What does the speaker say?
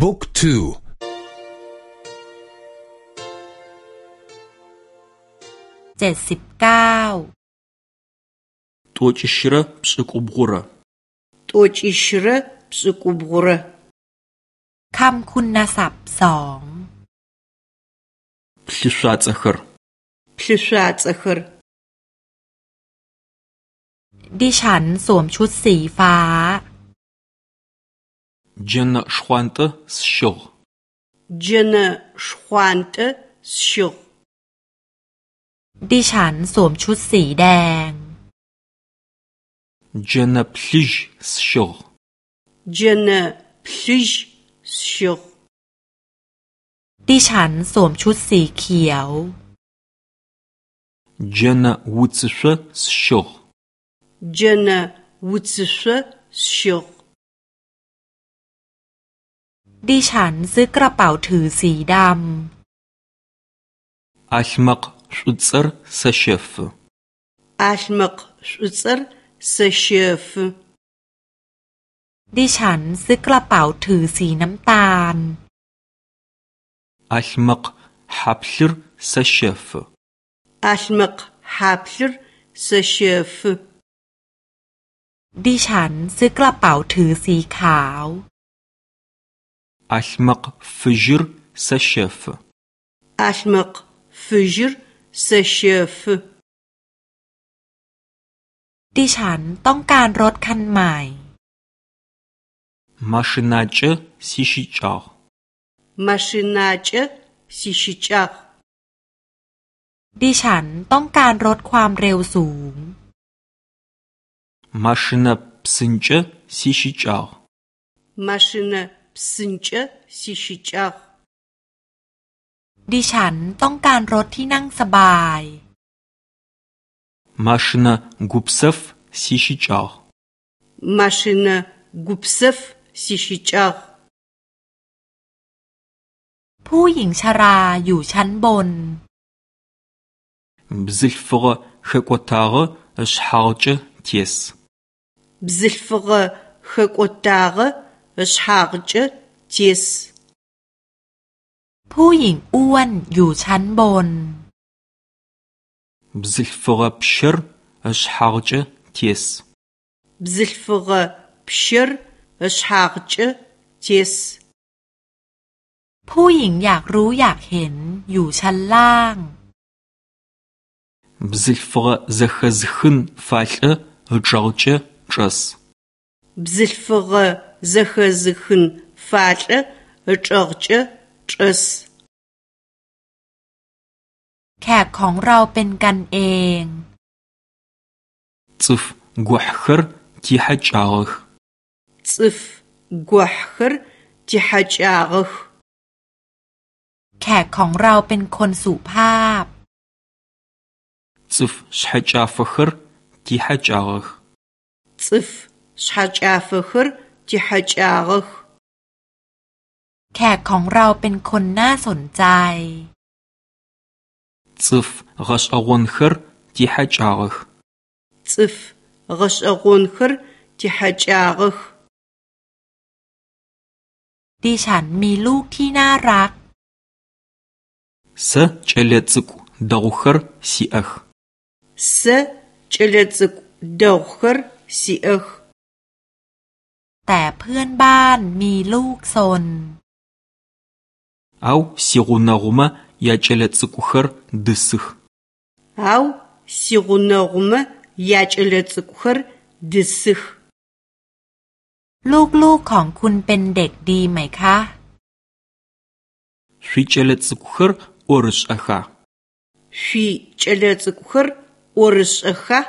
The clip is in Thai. บุ๊กทูเจ็ดสิบเก้าตัวชิชระปสกุบกุระตัวจิชระสกุบุระคำคุณศัพท์สองพลิชวาตะคร์พลิชวาตะคร์ดิฉันสวมชุดสีฟ้า джэнэ шхъуантӏэ сщыгъ. Джэнэ шхъуантӏэ сщыгъ. ดิฉันสวมชุดสีแดง Джэнэ плъыж сщыгъ. Джэнэ плъыж сщыгъ. ดิฉันสวมชุดสีเขียว Джэнэ уцышъо сщыгъ. Джэнэ уцышъо сщыгъ. ดิฉันซื้อกระเป๋าถือสีดำ Ашмак ш ү ц е р с ш е ф Ашмак ш ү ц е р с ш е ф ดิฉันซื้อกระเป๋าถือสีน้ำตาล Ашмак ฮับซึร์ซเชฟอาชมักฮับซึร์ซเชฟดิฉันซื้อกระเป๋าถือสีขาว Ахмэкъ фыжьыр сэ щэфы. Ахмэкъ фыжьыр сэ щэфы. ดิฉัน ต้องการรถคันใหม่ машиначэ сищыкӏагъ. машиначэ сищыкӏагъ. ดิฉัน ต้องการรถความเร็วสูง машина псынкӏэ сищыкӏагъ. машина псынкӏэ сищыкӏагъ. ดิฉันต้องการรถที่นั่งสบาย Машина гупсэф сищыкӏагъ. Машина гупсэф сищыкӏагъ. ผู้หญิงชราอยู่ชั้นบน Бзылъфыгъэ хэкӏотагъэ ышъхьагъкӏэ тес. Бзылъфыгъэ хэкӏотагъэ ышхакӏэ тис ผู้หญิงอ้วนอยู่ชั้นบน бзылъфыгъэ пщыр ышхагъкӏэ тес бзылъфыгъэ пщыр ышхагъкӏэ тес ผู้หญิงอยากรู้อยากเห็นอยู่ชั้นล่าง бзылъфыгъэ зэхэзхын фалӏэ ычӏэгъкӏэ чӏэс бзылъфыгъэ зэхэзыхын фалӏэ ычӏэгъкӏэ чӏэс. แขกของเราเป็นกันเอง цӏыф гухьхэр тихьэкӏагъэх. цӏыф гухьхэр тихьэкӏагъэх. แขกของเราเป็นคนสุภาพ цӏыф шъхьэкӏафэхэр тихьэкӏагъэх. цӏыф шъхьэкӏафэхэр จะหาจอแขกของเราเป็นคนน่าสนใจซึฟกัสอรุนคร์จะหาเจอซึฟกัสอรุนคร์จะหาเจอดิฉันมีลูกที่น่ารักเซเลตซกดอกคร์ซีเอซเลตซกดอกคร์ซีเอแต่เพื่อนบ้านมีลูกซนเอาสิรุนารุมะ ยาเชลตสกุคร์ดิสึกเอาสิรุนารุมะยาเชลตสกุคร์ดิสึกลูกๆของคุณเป็นเด็กดีไหมคะฟิเชลตสกุคร์อุรสอคาฟิเชลตสกุคร์อุรสอคา